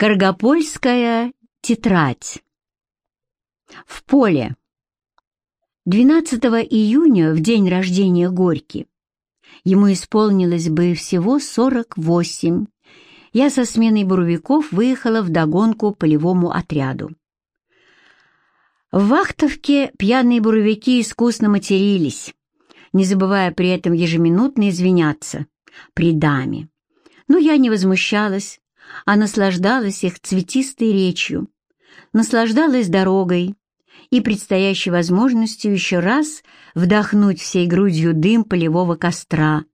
Каргопольская тетрадь. В поле. 12 июня, в день рождения Горьки, ему исполнилось бы всего 48. Я со сменой буровиков выехала в догонку полевому отряду. В Вахтовке пьяные буровики искусно матерились, не забывая при этом ежеминутно извиняться при даме. Но я не возмущалась, а наслаждалась их цветистой речью, наслаждалась дорогой и предстоящей возможностью еще раз вдохнуть всей грудью дым полевого костра,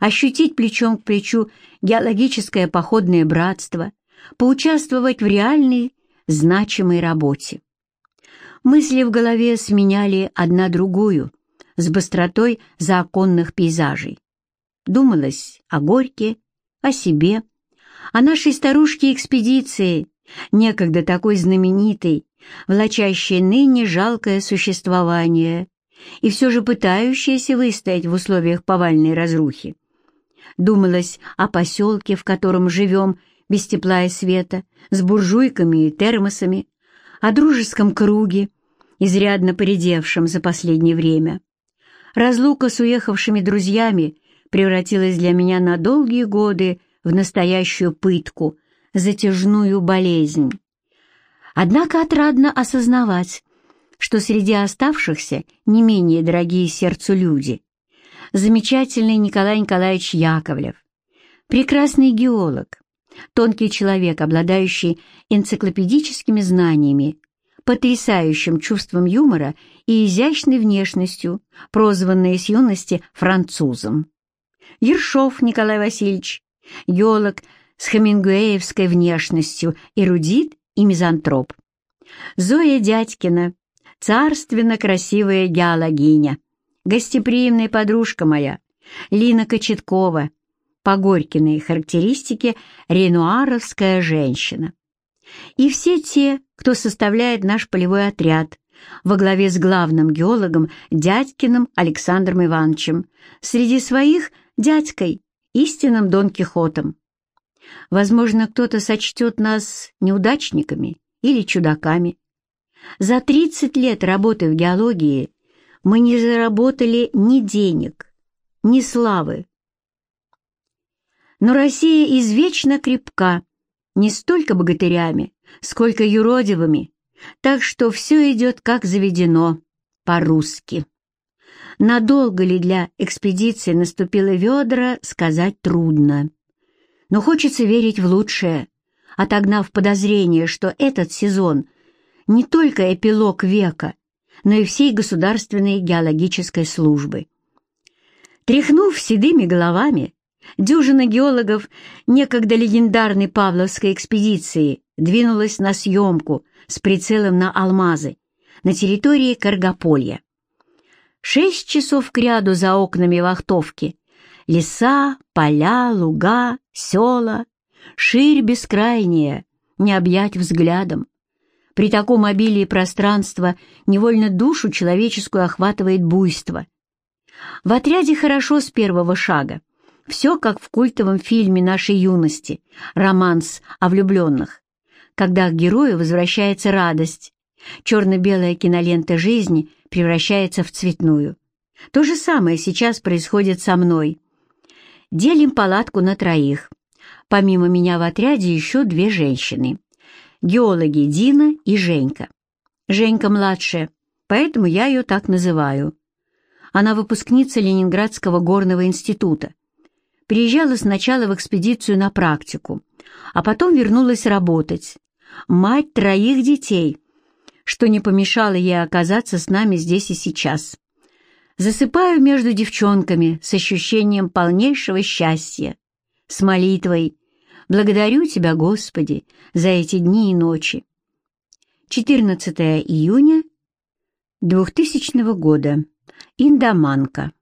ощутить плечом к плечу геологическое походное братство, поучаствовать в реальной, значимой работе. Мысли в голове сменяли одна другую с быстротой законных пейзажей. Думалось о Горьке, о себе, о нашей старушке-экспедиции, некогда такой знаменитой, влачащей ныне жалкое существование и все же пытающейся выстоять в условиях повальной разрухи. Думалось о поселке, в котором живем, без тепла и света, с буржуйками и термосами, о дружеском круге, изрядно поредевшем за последнее время. Разлука с уехавшими друзьями превратилась для меня на долгие годы в настоящую пытку, затяжную болезнь. Однако отрадно осознавать, что среди оставшихся не менее дорогие сердцу люди. Замечательный Николай Николаевич Яковлев, прекрасный геолог, тонкий человек, обладающий энциклопедическими знаниями, потрясающим чувством юмора и изящной внешностью, прозванный с юности французом. Ершов Николай Васильевич, геолог с хемингуэевской внешностью, эрудит и мизантроп. Зоя Дядькина, царственно красивая геологиня, гостеприимная подружка моя, Лина Кочеткова, по Горькиной характеристике ренуаровская женщина. И все те, кто составляет наш полевой отряд, во главе с главным геологом Дядькиным Александром Ивановичем, среди своих дядькой, истинным Дон Кихотом. Возможно, кто-то сочтет нас неудачниками или чудаками. За 30 лет работы в геологии мы не заработали ни денег, ни славы. Но Россия извечно крепка не столько богатырями, сколько юродивыми, так что все идет как заведено, по-русски. Надолго ли для экспедиции наступило ведра, сказать трудно. Но хочется верить в лучшее, отогнав подозрение, что этот сезон не только эпилог века, но и всей государственной геологической службы. Тряхнув седыми головами, дюжина геологов некогда легендарной Павловской экспедиции двинулась на съемку с прицелом на алмазы на территории Каргополья. Шесть часов кряду за окнами вахтовки. Леса, поля, луга, села, ширь бескрайняя, не объять взглядом. При таком обилии пространства невольно душу человеческую охватывает буйство. В отряде хорошо с первого шага. Все как в культовом фильме нашей юности «Романс о влюбленных», когда к герою возвращается радость. Черно-белая кинолента жизни превращается в цветную. То же самое сейчас происходит со мной. Делим палатку на троих. Помимо меня в отряде еще две женщины. Геологи Дина и Женька. Женька младшая, поэтому я ее так называю. Она выпускница Ленинградского горного института. Приезжала сначала в экспедицию на практику, а потом вернулась работать. Мать троих детей – что не помешало ей оказаться с нами здесь и сейчас. Засыпаю между девчонками с ощущением полнейшего счастья, с молитвой «Благодарю Тебя, Господи, за эти дни и ночи». 14 июня 2000 года. Индоманка.